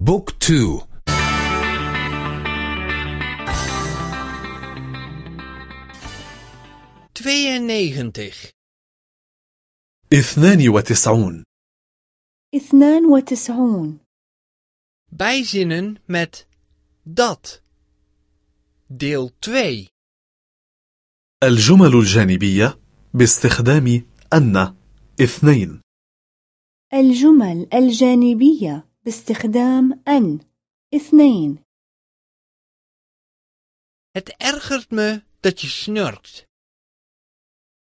بوك تو. اثنان وتسعون. اثنان وتسعون. bijzinnen met dat deel 2 الجمل الجانبية باستخدام أن. اثنين. الجمل الجانبية باستخدام أن. اثنين. Het ergert me dat je snurkt.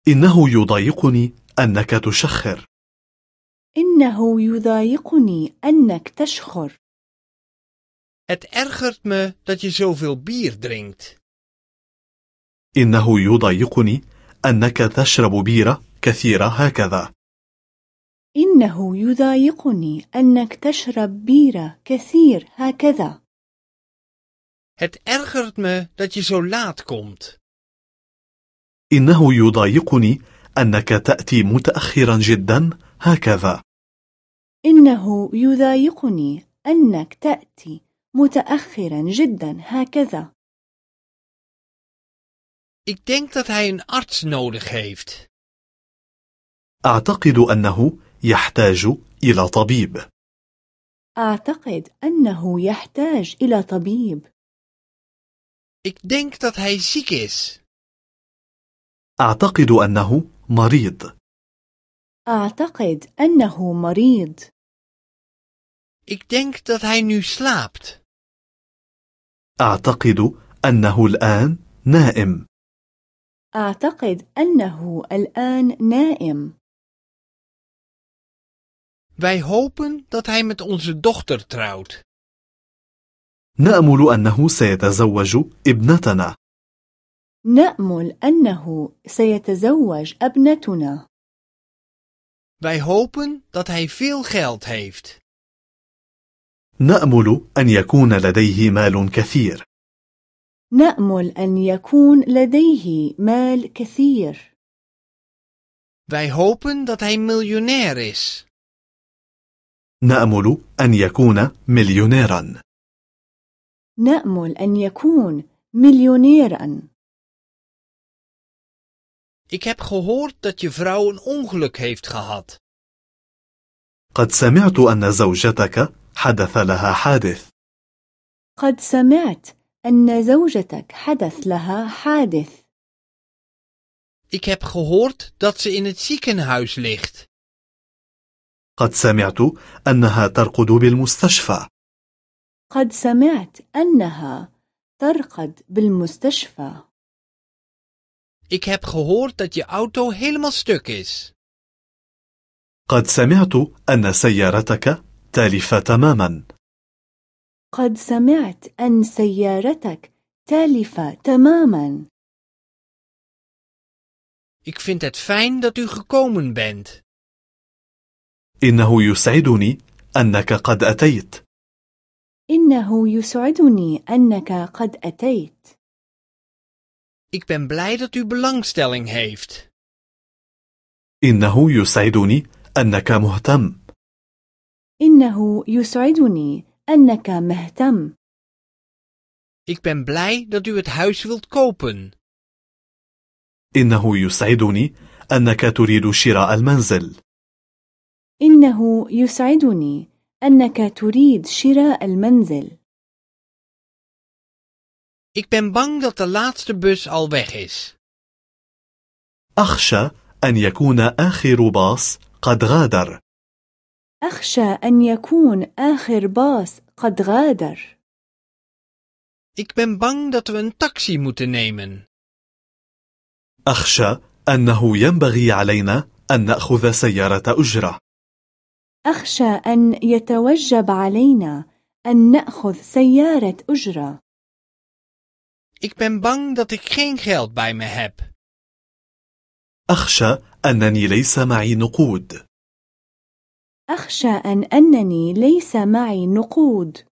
إنه يضايقني أنك تشخر. إنه يضايقني أنك تشخر. Het ergert me dat je zoveel bier drinkt. إنه يضايقني أنك تشرب بيرة كثيرة هكذا. إنه يضايقني أنك تشرب بيرة كثير هكذا Het ergert me dat je zo laat komt. إنه يضايقني أنك تأتي متأخرا جدا هكذا إنه يضايقني أنك تأتي متأخرا جدا هكذا Ik denk dat hij een arts nodig heeft. أعتقد أنه يحتاج إلى طبيب. أعتقد أنه يحتاج إلى طبيب. Ik denk dat hij ziek is. أعتقد أنه مريض. أعتقد أنه مريض. Ik denk dat hij nu slaapt. أعتقد أنه الآن نائم. أعتقد أنه الآن نائم. Wij hopen dat hij met onze dochter trouwt. نأمل أنه سيتزوج ابنتنا نأمل أنه سيتزوج ابنتنا Wij hopen dat hij veel geld heeft. نأمل أن يكون لديه مال كثير نأمل أن يكون لديه مال كثير Wij hopen dat hij miljonair is. نأمل أن يكون مليونيرا نأمل أن يكون مليونيرا Ik heb gehoord dat je vrouw een ongeluk heeft gehad. قد سمعت أن زوجتك حدث لها حادث قد سمعت أن زوجتك حدث لها حادث Ik heb gehoord dat ze in het ziekenhuis ligt. قد سمعت أنها ترقد بالمستشفى قد سمعت أنها ترقد بالمستشفى Ik heb gehoord dat je auto helemaal stuk is. قد سمعت أن سيارتك تالفة تماما قد سمعت أن سيارتك تالفة تماما Ik vind het fijn dat u gekomen bent. إنه يسعدني أنك قد أتيت. إنه يسعدني أنك قد أتيت. Ik ben blij dat u belangstelling heeft. إنه يسعدني أنك مهتم. إنه يسعدني أنك مهتم. Ik ben blij dat u het huis wilt kopen. إنه يسعدني أنك تريد شراء المنزل. إنه يسعدني أنك تريد شراء المنزل Ik ben bang dat de laatste bus al weg is. أخشى أن يكون آخر باص قد غادر أخشى أن يكون آخر باص قد غادر Ik ben bang dat we een taxi moeten nemen. أخشى أنه ينبغي علينا أن نأخذ سيارة أجرة أخشى أن يتوجب علينا أن نأخذ سيارة أجرة. Ik ben bang dat ik geen geld bij me heb. أخشى أنني ليس معي نقود. أخشى أن أنني ليس معي نقود.